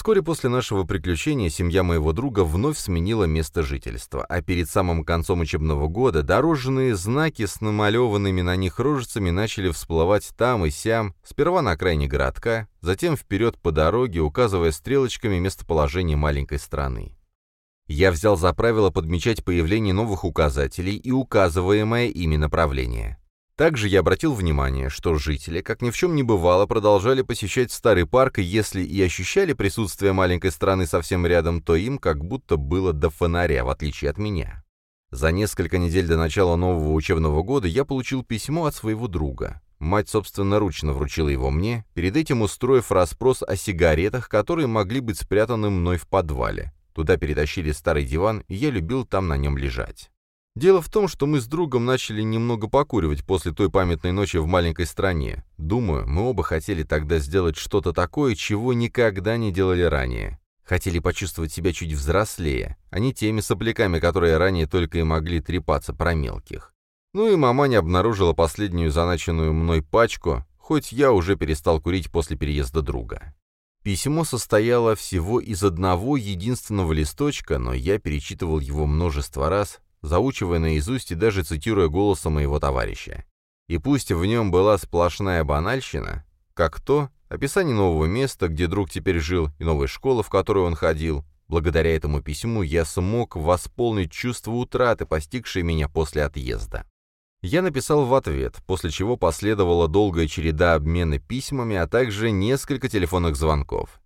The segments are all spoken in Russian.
Вскоре после нашего приключения семья моего друга вновь сменила место жительства, а перед самым концом учебного года дорожные знаки с намалеванными на них рожицами начали всплывать там и сям, сперва на окраине городка, затем вперед по дороге, указывая стрелочками местоположение маленькой страны. Я взял за правило подмечать появление новых указателей и указываемое ими направление. Также я обратил внимание, что жители, как ни в чем не бывало, продолжали посещать старый парк, и если и ощущали присутствие маленькой страны совсем рядом, то им как будто было до фонаря, в отличие от меня. За несколько недель до начала нового учебного года я получил письмо от своего друга. Мать собственноручно вручила его мне, перед этим устроив расспрос о сигаретах, которые могли быть спрятаны мной в подвале. Туда перетащили старый диван, и я любил там на нем лежать. Дело в том, что мы с другом начали немного покуривать после той памятной ночи в маленькой стране. Думаю, мы оба хотели тогда сделать что-то такое, чего никогда не делали ранее. Хотели почувствовать себя чуть взрослее, а не теми сопляками, которые ранее только и могли трепаться про мелких. Ну и мама не обнаружила последнюю заначенную мной пачку, хоть я уже перестал курить после переезда друга. Письмо состояло всего из одного единственного листочка, но я перечитывал его множество раз, заучивая наизусть и даже цитируя голосом моего товарища. И пусть в нем была сплошная банальщина, как то описание нового места, где друг теперь жил, и новой школы, в которую он ходил, благодаря этому письму я смог восполнить чувство утраты, постигшее меня после отъезда. Я написал в ответ, после чего последовала долгая череда обмена письмами, а также несколько телефонных звонков.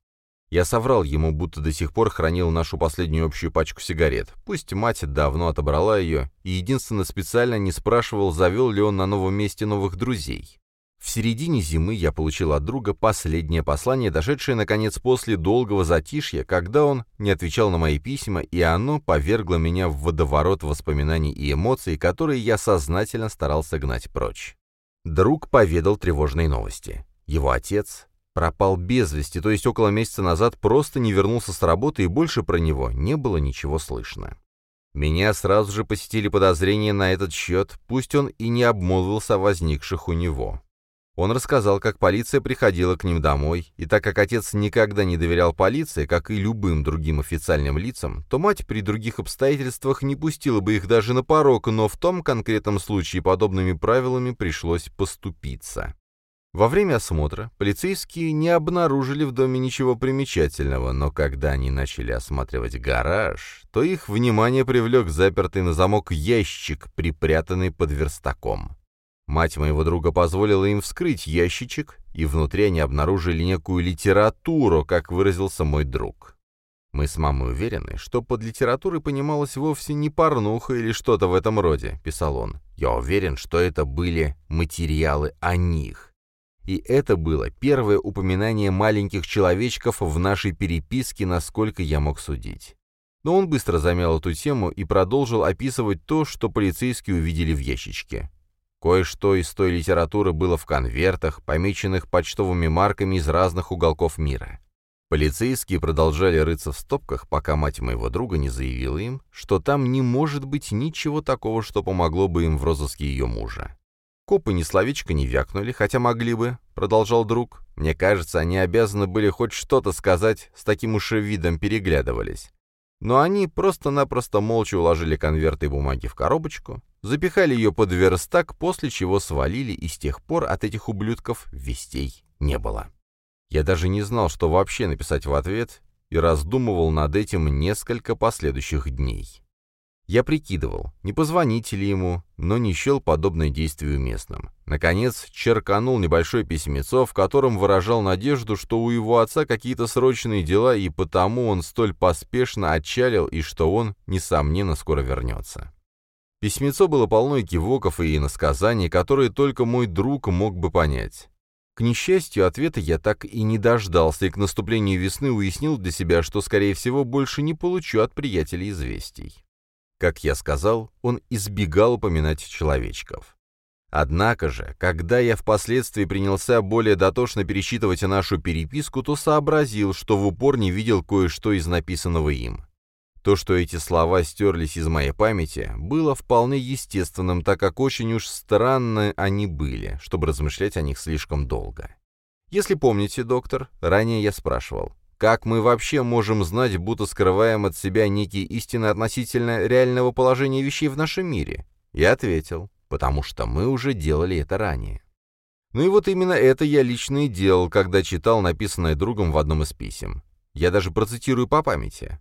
Я соврал ему, будто до сих пор хранил нашу последнюю общую пачку сигарет. Пусть мать давно отобрала ее, и единственно специально не спрашивал, завел ли он на новом месте новых друзей. В середине зимы я получил от друга последнее послание, дошедшее, наконец, после долгого затишья, когда он не отвечал на мои письма, и оно повергло меня в водоворот воспоминаний и эмоций, которые я сознательно старался гнать прочь. Друг поведал тревожные новости. Его отец пропал без вести, то есть около месяца назад просто не вернулся с работы и больше про него не было ничего слышно. Меня сразу же посетили подозрения на этот счет, пусть он и не обмолвился о возникших у него. Он рассказал, как полиция приходила к ним домой, и так как отец никогда не доверял полиции, как и любым другим официальным лицам, то мать при других обстоятельствах не пустила бы их даже на порог, но в том конкретном случае подобными правилами пришлось поступиться. Во время осмотра полицейские не обнаружили в доме ничего примечательного, но когда они начали осматривать гараж, то их внимание привлек запертый на замок ящик, припрятанный под верстаком. Мать моего друга позволила им вскрыть ящичек, и внутри они обнаружили некую литературу, как выразился мой друг. Мы с мамой уверены, что под литературой понималось вовсе не порнуха или что-то в этом роде, писал он. Я уверен, что это были материалы о них. И это было первое упоминание маленьких человечков в нашей переписке, насколько я мог судить. Но он быстро замял эту тему и продолжил описывать то, что полицейские увидели в ящичке. Кое-что из той литературы было в конвертах, помеченных почтовыми марками из разных уголков мира. Полицейские продолжали рыться в стопках, пока мать моего друга не заявила им, что там не может быть ничего такого, что помогло бы им в розыске ее мужа. Копы ни словечко не вякнули, хотя могли бы, — продолжал друг. Мне кажется, они обязаны были хоть что-то сказать, с таким уж видом переглядывались. Но они просто-напросто молча уложили конверты и бумаги в коробочку, запихали ее под верстак, после чего свалили, и с тех пор от этих ублюдков вестей не было. Я даже не знал, что вообще написать в ответ, и раздумывал над этим несколько последующих дней. Я прикидывал, не позвонить ли ему, но не счел подобное действие уместным. Наконец, черканул небольшое письмецо, в котором выражал надежду, что у его отца какие-то срочные дела, и потому он столь поспешно отчалил, и что он, несомненно, скоро вернется. Письмецо было полно кивоков и иносказаний, которые только мой друг мог бы понять. К несчастью, ответа я так и не дождался, и к наступлению весны уяснил для себя, что, скорее всего, больше не получу от приятелей известий. Как я сказал, он избегал упоминать человечков. Однако же, когда я впоследствии принялся более дотошно пересчитывать нашу переписку, то сообразил, что в упор не видел кое-что из написанного им. То, что эти слова стерлись из моей памяти, было вполне естественным, так как очень уж странны они были, чтобы размышлять о них слишком долго. Если помните, доктор, ранее я спрашивал, Как мы вообще можем знать, будто скрываем от себя некие истины относительно реального положения вещей в нашем мире? Я ответил, потому что мы уже делали это ранее. Ну и вот именно это я лично и делал, когда читал написанное другом в одном из писем. Я даже процитирую по памяти.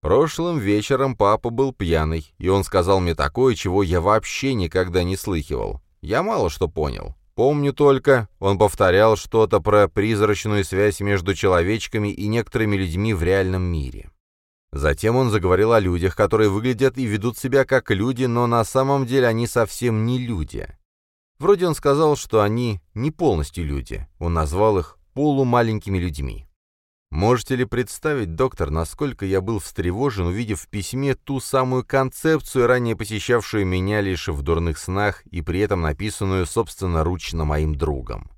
Прошлым вечером папа был пьяный, и он сказал мне такое, чего я вообще никогда не слыхивал. Я мало что понял. Помню только, он повторял что-то про призрачную связь между человечками и некоторыми людьми в реальном мире. Затем он заговорил о людях, которые выглядят и ведут себя как люди, но на самом деле они совсем не люди. Вроде он сказал, что они не полностью люди. Он назвал их полумаленькими людьми. Можете ли представить, доктор, насколько я был встревожен, увидев в письме ту самую концепцию, ранее посещавшую меня лишь в дурных снах и при этом написанную собственноручно моим другом?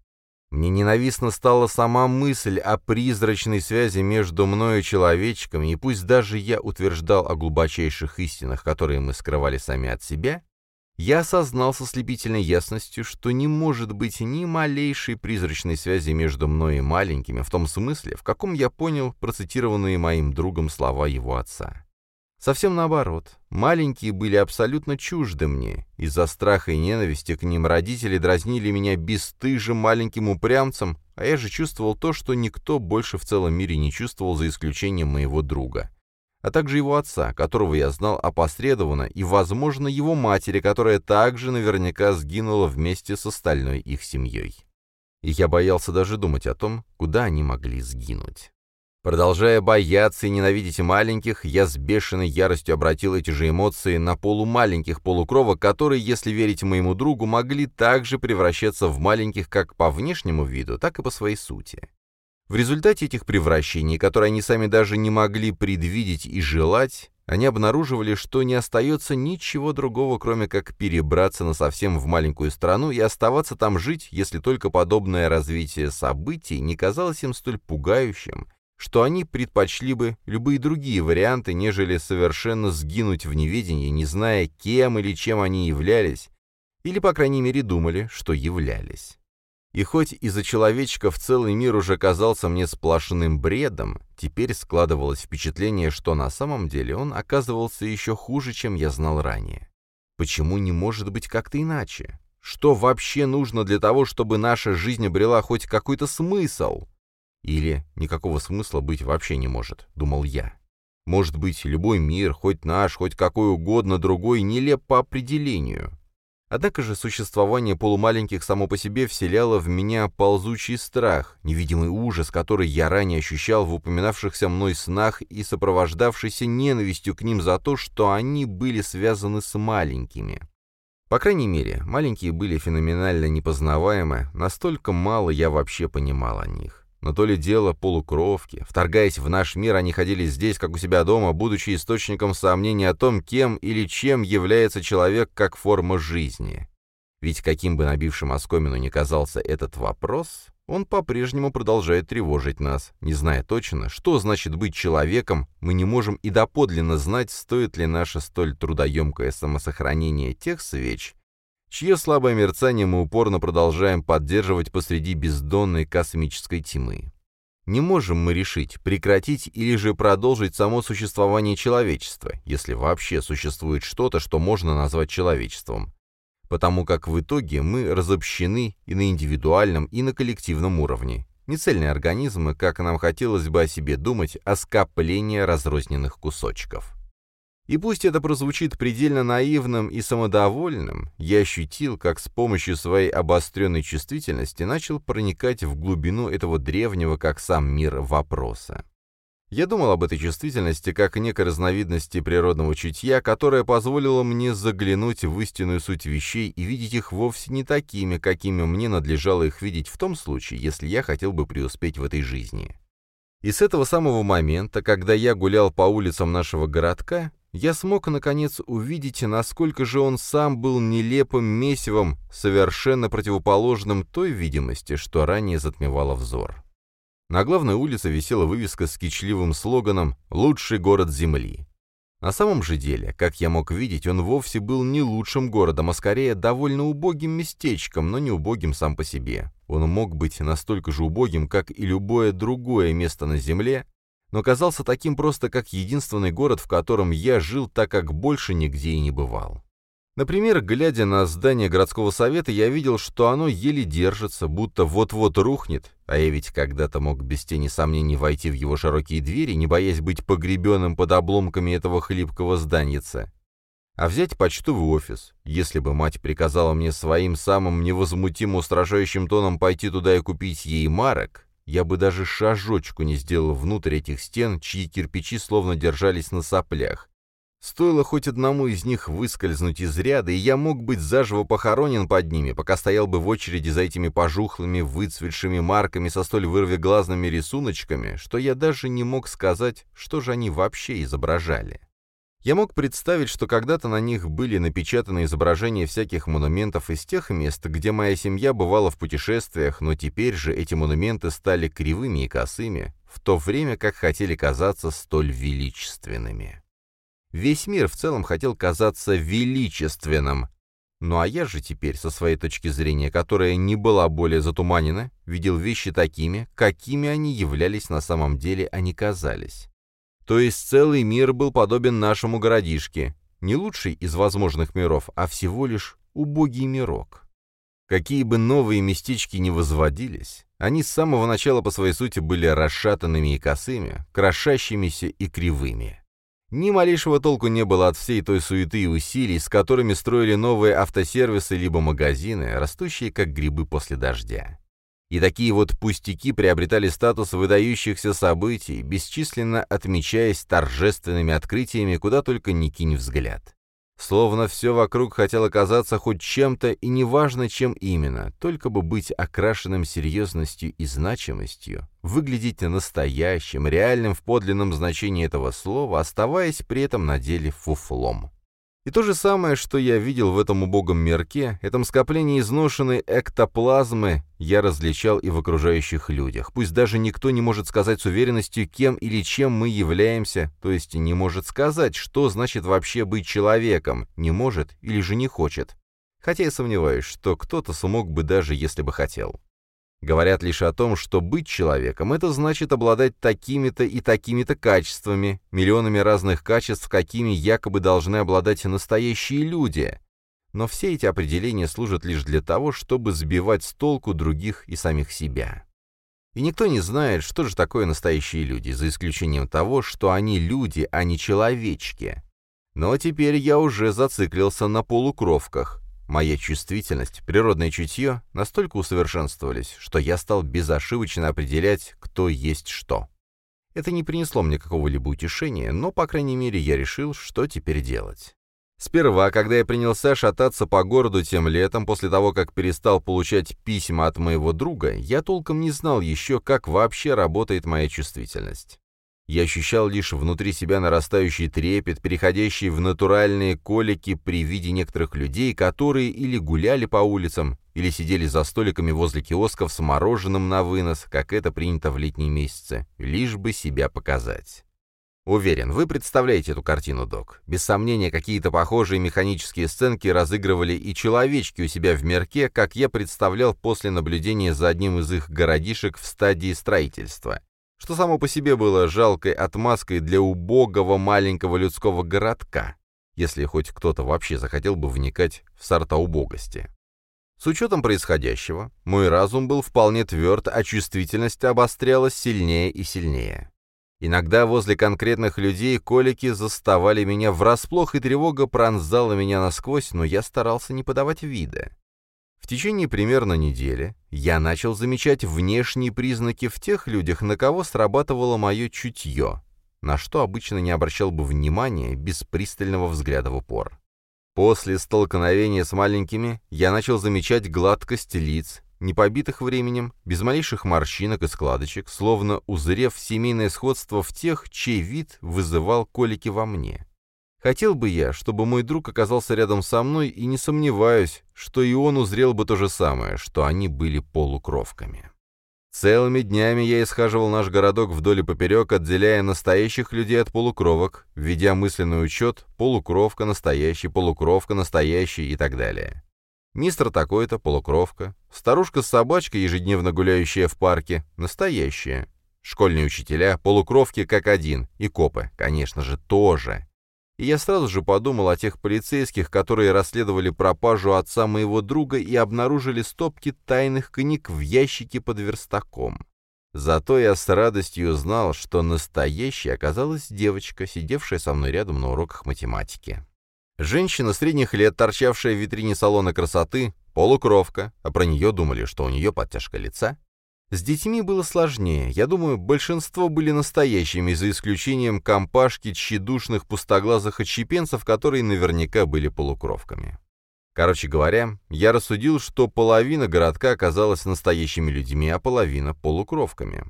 Мне ненавистна стала сама мысль о призрачной связи между мною и человечками, и пусть даже я утверждал о глубочайших истинах, которые мы скрывали сами от себя, я осознал со слепительной ясностью, что не может быть ни малейшей призрачной связи между мной и маленькими, в том смысле, в каком я понял процитированные моим другом слова его отца. Совсем наоборот, маленькие были абсолютно чужды мне. Из-за страха и ненависти к ним родители дразнили меня бесстыжим маленьким упрямцем, а я же чувствовал то, что никто больше в целом мире не чувствовал за исключением моего друга а также его отца, которого я знал опосредованно, и, возможно, его матери, которая также наверняка сгинула вместе с остальной их семьей. И я боялся даже думать о том, куда они могли сгинуть. Продолжая бояться и ненавидеть маленьких, я с бешеной яростью обратил эти же эмоции на полумаленьких полукровок, которые, если верить моему другу, могли также превращаться в маленьких как по внешнему виду, так и по своей сути. В результате этих превращений, которые они сами даже не могли предвидеть и желать, они обнаруживали, что не остается ничего другого, кроме как перебраться на совсем в маленькую страну и оставаться там жить, если только подобное развитие событий не казалось им столь пугающим, что они предпочли бы любые другие варианты, нежели совершенно сгинуть в неведении, не зная, кем или чем они являлись, или, по крайней мере, думали, что являлись. И хоть из-за человечков целый мир уже казался мне сплошным бредом, теперь складывалось впечатление, что на самом деле он оказывался еще хуже, чем я знал ранее. Почему не может быть как-то иначе? Что вообще нужно для того, чтобы наша жизнь обрела хоть какой-то смысл? Или никакого смысла быть вообще не может, думал я. Может быть, любой мир, хоть наш, хоть какой угодно другой, нелеп по определению. Однако же существование полумаленьких само по себе вселяло в меня ползучий страх, невидимый ужас, который я ранее ощущал в упоминавшихся мной снах и сопровождавшийся ненавистью к ним за то, что они были связаны с маленькими. По крайней мере, маленькие были феноменально непознаваемы, настолько мало я вообще понимал о них. Но то ли дело полукровки. Вторгаясь в наш мир, они ходили здесь, как у себя дома, будучи источником сомнений о том, кем или чем является человек как форма жизни. Ведь каким бы набившим оскомину ни казался этот вопрос, он по-прежнему продолжает тревожить нас. Не зная точно, что значит быть человеком, мы не можем и доподлинно знать, стоит ли наше столь трудоемкое самосохранение тех свеч, чье слабое мерцание мы упорно продолжаем поддерживать посреди бездонной космической тьмы. Не можем мы решить, прекратить или же продолжить само существование человечества, если вообще существует что-то, что можно назвать человечеством, потому как в итоге мы разобщены и на индивидуальном, и на коллективном уровне. Не цельные организмы, как нам хотелось бы о себе думать, а скопление разрозненных кусочков. И пусть это прозвучит предельно наивным и самодовольным, я ощутил, как с помощью своей обостренной чувствительности начал проникать в глубину этого древнего, как сам мир, вопроса. Я думал об этой чувствительности как некой разновидности природного чутья, которая позволила мне заглянуть в истинную суть вещей и видеть их вовсе не такими, какими мне надлежало их видеть в том случае, если я хотел бы преуспеть в этой жизни. И с этого самого момента, когда я гулял по улицам нашего городка, я смог, наконец, увидеть, насколько же он сам был нелепым месивом, совершенно противоположным той видимости, что ранее затмевала взор. На главной улице висела вывеска с кичливым слоганом «Лучший город Земли». На самом же деле, как я мог видеть, он вовсе был не лучшим городом, а скорее довольно убогим местечком, но не убогим сам по себе. Он мог быть настолько же убогим, как и любое другое место на Земле, но казался таким просто как единственный город, в котором я жил, так как больше нигде и не бывал. Например, глядя на здание городского совета, я видел, что оно еле держится, будто вот-вот рухнет, а я ведь когда-то мог без тени сомнений войти в его широкие двери, не боясь быть погребенным под обломками этого хлипкого зданьица. А взять почтовый офис, если бы мать приказала мне своим самым невозмутимо устрашающим тоном пойти туда и купить ей марок, я бы даже шажочку не сделал внутрь этих стен, чьи кирпичи словно держались на соплях, Стоило хоть одному из них выскользнуть из ряда, и я мог быть заживо похоронен под ними, пока стоял бы в очереди за этими пожухлыми, выцветшими марками со столь вырвиглазными рисуночками, что я даже не мог сказать, что же они вообще изображали. Я мог представить, что когда-то на них были напечатаны изображения всяких монументов из тех мест, где моя семья бывала в путешествиях, но теперь же эти монументы стали кривыми и косыми, в то время как хотели казаться столь величественными. Весь мир в целом хотел казаться величественным. Ну а я же теперь, со своей точки зрения, которая не была более затуманена, видел вещи такими, какими они являлись на самом деле, а не казались. То есть целый мир был подобен нашему городишке, не лучший из возможных миров, а всего лишь убогий мирок. Какие бы новые местечки ни возводились, они с самого начала по своей сути были расшатанными и косыми, крошащимися и кривыми. Ни малейшего толку не было от всей той суеты и усилий, с которыми строили новые автосервисы либо магазины, растущие как грибы после дождя. И такие вот пустяки приобретали статус выдающихся событий, бесчисленно отмечаясь торжественными открытиями, куда только не кинь взгляд. Словно все вокруг хотело казаться хоть чем-то, и неважно, чем именно, только бы быть окрашенным серьезностью и значимостью, выглядеть настоящим, реальным в подлинном значении этого слова, оставаясь при этом на деле фуфлом. И то же самое, что я видел в этом убогом мерке, этом скоплении изношенной эктоплазмы, я различал и в окружающих людях. Пусть даже никто не может сказать с уверенностью, кем или чем мы являемся, то есть не может сказать, что значит вообще быть человеком, не может или же не хочет. Хотя я сомневаюсь, что кто-то смог бы даже если бы хотел. Говорят лишь о том, что быть человеком — это значит обладать такими-то и такими-то качествами, миллионами разных качеств, какими якобы должны обладать настоящие люди. Но все эти определения служат лишь для того, чтобы сбивать с толку других и самих себя. И никто не знает, что же такое настоящие люди, за исключением того, что они люди, а не человечки. Но теперь я уже зациклился на полукровках, Моя чувствительность, природное чутье настолько усовершенствовались, что я стал безошибочно определять, кто есть что. Это не принесло мне какого-либо утешения, но, по крайней мере, я решил, что теперь делать. Сперва, когда я принялся шататься по городу тем летом, после того, как перестал получать письма от моего друга, я толком не знал еще, как вообще работает моя чувствительность. Я ощущал лишь внутри себя нарастающий трепет, переходящий в натуральные колики при виде некоторых людей, которые или гуляли по улицам, или сидели за столиками возле киосков с мороженым на вынос, как это принято в летние месяцы, лишь бы себя показать. Уверен, вы представляете эту картину, док. Без сомнения, какие-то похожие механические сценки разыгрывали и человечки у себя в мерке, как я представлял после наблюдения за одним из их городишек в стадии строительства что само по себе было жалкой отмазкой для убогого маленького людского городка, если хоть кто-то вообще захотел бы вникать в сорта убогости. С учетом происходящего, мой разум был вполне тверд, а чувствительность обострялась сильнее и сильнее. Иногда возле конкретных людей колики заставали меня врасплох, и тревога пронзала меня насквозь, но я старался не подавать вида. В течение примерно недели я начал замечать внешние признаки в тех людях, на кого срабатывало мое чутье, на что обычно не обращал бы внимания без пристального взгляда в упор. После столкновения с маленькими я начал замечать гладкость лиц, не побитых временем, без малейших морщинок и складочек, словно узрев семейное сходство в тех, чей вид вызывал колики во мне. Хотел бы я, чтобы мой друг оказался рядом со мной, и не сомневаюсь, что и он узрел бы то же самое, что они были полукровками. Целыми днями я исхаживал наш городок вдоль и поперек, отделяя настоящих людей от полукровок, ведя мысленный учет «полукровка, настоящий, полукровка, настоящий» и так далее. Мистер такой-то, полукровка. Старушка с собачкой, ежедневно гуляющая в парке, настоящая. Школьные учителя, полукровки как один, и копы, конечно же, тоже. И я сразу же подумал о тех полицейских, которые расследовали пропажу отца моего друга и обнаружили стопки тайных книг в ящике под верстаком. Зато я с радостью знал, что настоящей оказалась девочка, сидевшая со мной рядом на уроках математики. Женщина средних лет, торчавшая в витрине салона красоты, полукровка, а про нее думали, что у нее подтяжка лица. С детьми было сложнее. Я думаю, большинство были настоящими, за исключением компашки тщедушных пустоглазых отщепенцев, которые наверняка были полукровками. Короче говоря, я рассудил, что половина городка оказалась настоящими людьми, а половина — полукровками.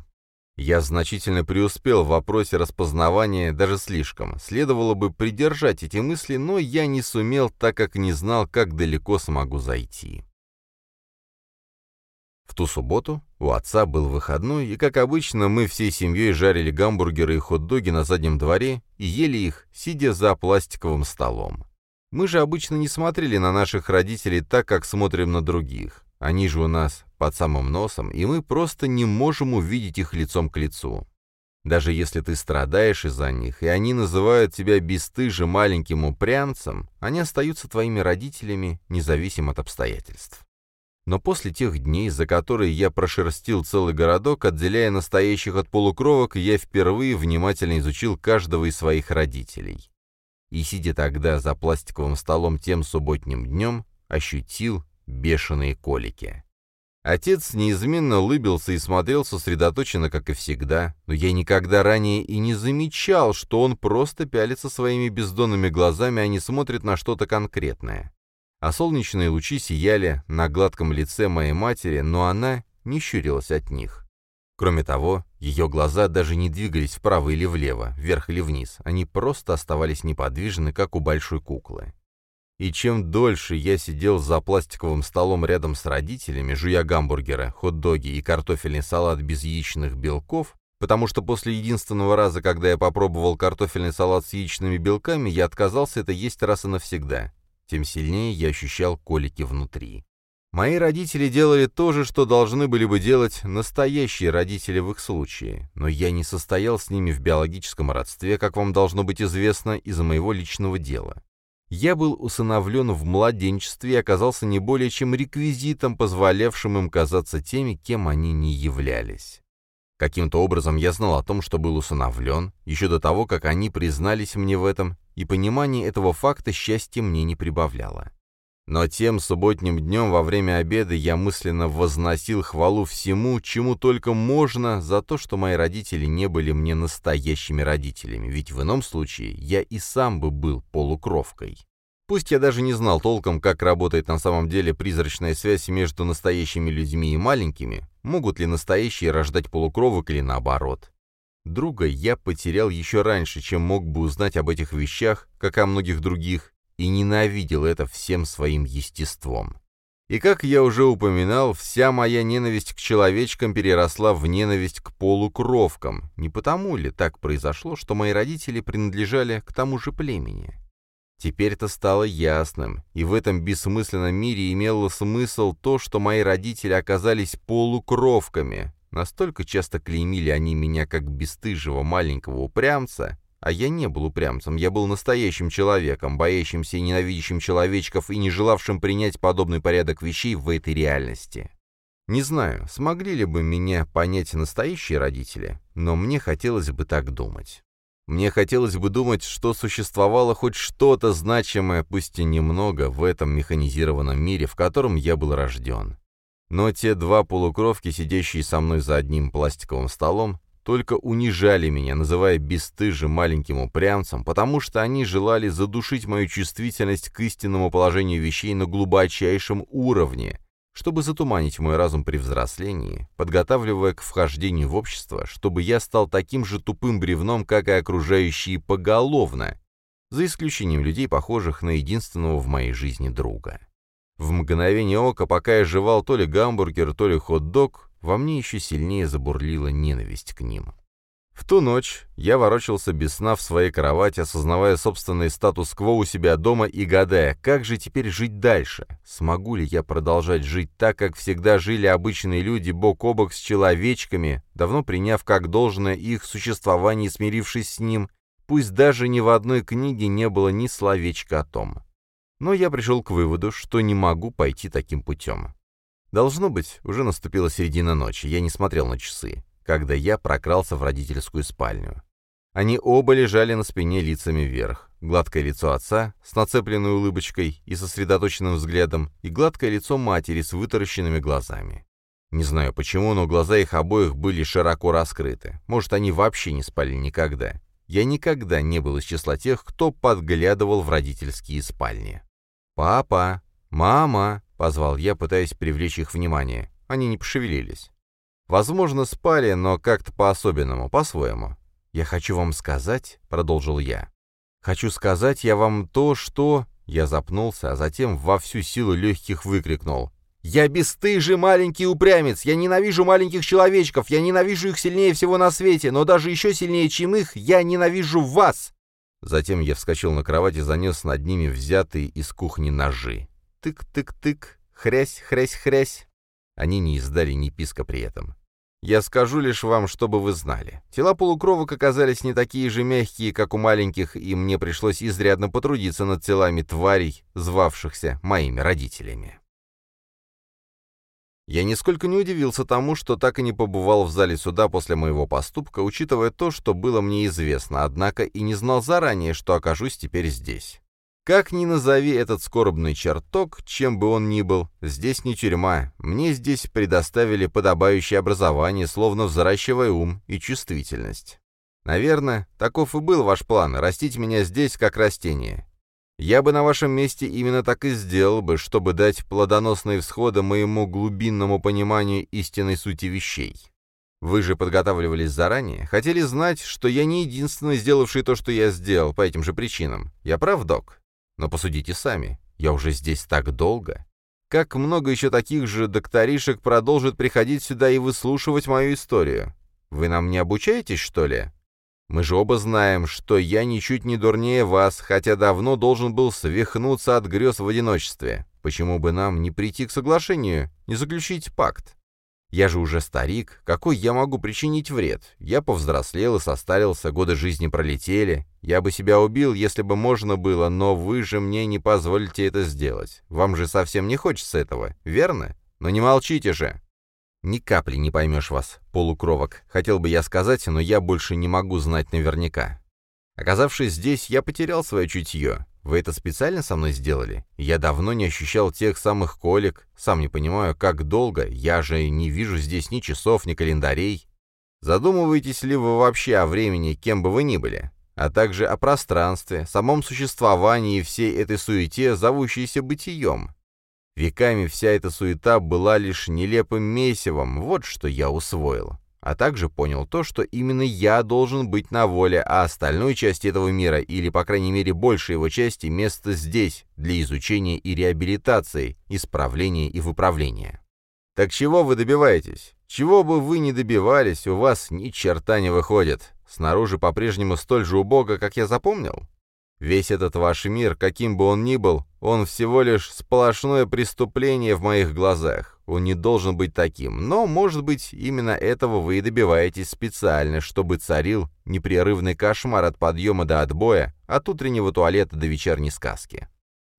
Я значительно преуспел в вопросе распознавания, даже слишком. Следовало бы придержать эти мысли, но я не сумел, так как не знал, как далеко смогу зайти. В ту субботу у отца был выходной, и, как обычно, мы всей семьей жарили гамбургеры и хот-доги на заднем дворе и ели их, сидя за пластиковым столом. Мы же обычно не смотрели на наших родителей так, как смотрим на других. Они же у нас под самым носом, и мы просто не можем увидеть их лицом к лицу. Даже если ты страдаешь из-за них, и они называют тебя бесстыжим маленьким упрямцем, они остаются твоими родителями, независимо от обстоятельств. Но после тех дней, за которые я прошерстил целый городок, отделяя настоящих от полукровок, я впервые внимательно изучил каждого из своих родителей и, сидя тогда за пластиковым столом тем субботним днем, ощутил бешеные колики. Отец неизменно улыбился и смотрел сосредоточенно, как и всегда, но я никогда ранее и не замечал, что он просто пялится своими бездонными глазами, а не смотрит на что-то конкретное. А солнечные лучи сияли на гладком лице моей матери, но она не щурилась от них. Кроме того, ее глаза даже не двигались вправо или влево, вверх или вниз, они просто оставались неподвижны, как у большой куклы. И чем дольше я сидел за пластиковым столом рядом с родителями, жуя гамбургеры, хот-доги и картофельный салат без яичных белков, потому что после единственного раза, когда я попробовал картофельный салат с яичными белками, я отказался это есть раз и навсегда, тем сильнее я ощущал колики внутри. Мои родители делали то же, что должны были бы делать настоящие родители в их случае, но я не состоял с ними в биологическом родстве, как вам должно быть известно, из-за моего личного дела. Я был усыновлен в младенчестве и оказался не более чем реквизитом, позволявшим им казаться теми, кем они не являлись. Каким-то образом я знал о том, что был усыновлен, еще до того, как они признались мне в этом, и понимание этого факта счастья мне не прибавляло. Но тем субботним днем во время обеда я мысленно возносил хвалу всему, чему только можно, за то, что мои родители не были мне настоящими родителями, ведь в ином случае я и сам бы был полукровкой. Пусть я даже не знал толком, как работает на самом деле призрачная связь между настоящими людьми и маленькими, могут ли настоящие рождать полукровок или наоборот. Друга я потерял еще раньше, чем мог бы узнать об этих вещах, как о многих других, и ненавидел это всем своим естеством. И как я уже упоминал, вся моя ненависть к человечкам переросла в ненависть к полукровкам. Не потому ли так произошло, что мои родители принадлежали к тому же племени? Теперь это стало ясным, и в этом бессмысленном мире имело смысл то, что мои родители оказались полукровками. Настолько часто клеймили они меня как бесстыжего маленького упрямца, а я не был упрямцем, я был настоящим человеком, боящимся и ненавидящим человечков и не желавшим принять подобный порядок вещей в этой реальности. Не знаю, смогли ли бы меня понять настоящие родители, но мне хотелось бы так думать. Мне хотелось бы думать, что существовало хоть что-то значимое, пусть и немного, в этом механизированном мире, в котором я был рожден. Но те два полукровки, сидящие со мной за одним пластиковым столом, только унижали меня, называя бесстыжим маленьким упрямцем, потому что они желали задушить мою чувствительность к истинному положению вещей на глубочайшем уровне, чтобы затуманить мой разум при взрослении, подготавливая к вхождению в общество, чтобы я стал таким же тупым бревном, как и окружающие поголовно, за исключением людей, похожих на единственного в моей жизни друга. В мгновение ока, пока я жевал то ли гамбургер, то ли хот-дог, во мне еще сильнее забурлила ненависть к ним. В ту ночь я ворочался без сна в своей кровати, осознавая собственный статус-кво у себя дома и гадая, как же теперь жить дальше? Смогу ли я продолжать жить так, как всегда жили обычные люди, бок о бок с человечками, давно приняв как должное их существование и смирившись с ним, пусть даже ни в одной книге не было ни словечка о том. Но я пришел к выводу, что не могу пойти таким путем. Должно быть, уже наступила середина ночи, я не смотрел на часы когда я прокрался в родительскую спальню. Они оба лежали на спине лицами вверх. Гладкое лицо отца с нацепленной улыбочкой и сосредоточенным взглядом, и гладкое лицо матери с вытаращенными глазами. Не знаю почему, но глаза их обоих были широко раскрыты. Может, они вообще не спали никогда. Я никогда не был из числа тех, кто подглядывал в родительские спальни. «Папа! Мама!» — позвал я, пытаясь привлечь их внимание. Они не пошевелились. Возможно, спали, но как-то по-особенному, по-своему. «Я хочу вам сказать», — продолжил я. «Хочу сказать я вам то, что...» Я запнулся, а затем во всю силу легких выкрикнул. «Я бесстыжий маленький упрямец! Я ненавижу маленьких человечков! Я ненавижу их сильнее всего на свете, но даже еще сильнее, чем их, я ненавижу вас!» Затем я вскочил на кровать и занес над ними взятые из кухни ножи. Тык-тык-тык, хрясь-хрясь-хрясь. Они не издали ни писка при этом. Я скажу лишь вам, чтобы вы знали. Тела полукровок оказались не такие же мягкие, как у маленьких, и мне пришлось изрядно потрудиться над телами тварей, звавшихся моими родителями. Я нисколько не удивился тому, что так и не побывал в зале суда после моего поступка, учитывая то, что было мне известно, однако и не знал заранее, что окажусь теперь здесь. Как ни назови этот скорбный чертог, чем бы он ни был, здесь не тюрьма, мне здесь предоставили подобающее образование, словно взращивая ум и чувствительность. Наверное, таков и был ваш план, растить меня здесь как растение. Я бы на вашем месте именно так и сделал бы, чтобы дать плодоносные всходы моему глубинному пониманию истинной сути вещей. Вы же подготавливались заранее, хотели знать, что я не единственный, сделавший то, что я сделал, по этим же причинам. Я прав, док? Но посудите сами, я уже здесь так долго. Как много еще таких же докторишек продолжит приходить сюда и выслушивать мою историю? Вы нам не обучаетесь, что ли? Мы же оба знаем, что я ничуть не дурнее вас, хотя давно должен был свихнуться от грез в одиночестве. Почему бы нам не прийти к соглашению, не заключить пакт? Я же уже старик, какой я могу причинить вред? Я повзрослел и состарился, годы жизни пролетели. Я бы себя убил, если бы можно было, но вы же мне не позволите это сделать. Вам же совсем не хочется этого, верно? Но не молчите же. Ни капли не поймешь вас, полукровок. Хотел бы я сказать, но я больше не могу знать наверняка. Оказавшись здесь, я потерял свое чутье. Вы это специально со мной сделали? Я давно не ощущал тех самых колик. Сам не понимаю, как долго. Я же не вижу здесь ни часов, ни календарей. Задумываетесь ли вы вообще о времени, кем бы вы ни были? А также о пространстве, самом существовании и всей этой суете, зовущейся бытием? Веками вся эта суета была лишь нелепым месивом, вот что я усвоил а также понял то, что именно я должен быть на воле, а остальной части этого мира, или, по крайней мере, большей его части, место здесь, для изучения и реабилитации, исправления и выправления. Так чего вы добиваетесь? Чего бы вы ни добивались, у вас ни черта не выходит. Снаружи по-прежнему столь же убого, как я запомнил? Весь этот ваш мир, каким бы он ни был, он всего лишь сплошное преступление в моих глазах. Он не должен быть таким, но, может быть, именно этого вы и добиваетесь специально, чтобы царил непрерывный кошмар от подъема до отбоя, от утреннего туалета до вечерней сказки.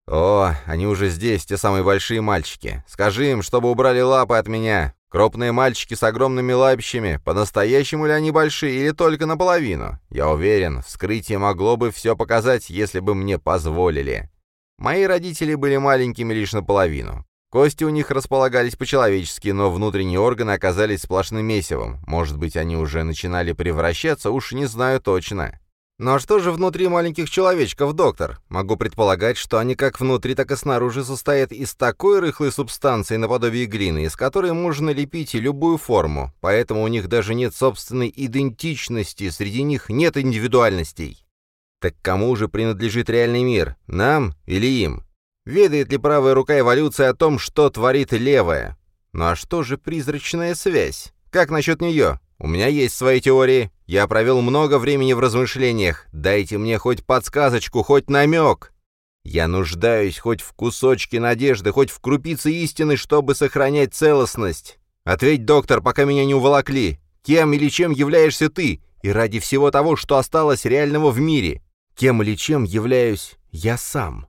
«О, они уже здесь, те самые большие мальчики. Скажи им, чтобы убрали лапы от меня. Крупные мальчики с огромными лапищами, по-настоящему ли они большие или только наполовину? Я уверен, вскрытие могло бы все показать, если бы мне позволили. Мои родители были маленькими лишь наполовину. Кости у них располагались по-человечески, но внутренние органы оказались сплошным месивом. Может быть, они уже начинали превращаться, уж не знаю точно. «Ну а что же внутри маленьких человечков, доктор? Могу предполагать, что они как внутри, так и снаружи состоят из такой рыхлой субстанции наподобие глины, из которой можно лепить любую форму, поэтому у них даже нет собственной идентичности, среди них нет индивидуальностей. Так кому же принадлежит реальный мир, нам или им? Ведает ли правая рука эволюции о том, что творит левая? Ну а что же призрачная связь? Как насчет нее? У меня есть свои теории. Я провел много времени в размышлениях. Дайте мне хоть подсказочку, хоть намек. Я нуждаюсь хоть в кусочке надежды, хоть в крупице истины, чтобы сохранять целостность. Ответь, доктор, пока меня не уволокли. Кем или чем являешься ты? И ради всего того, что осталось реального в мире, кем или чем являюсь я сам?»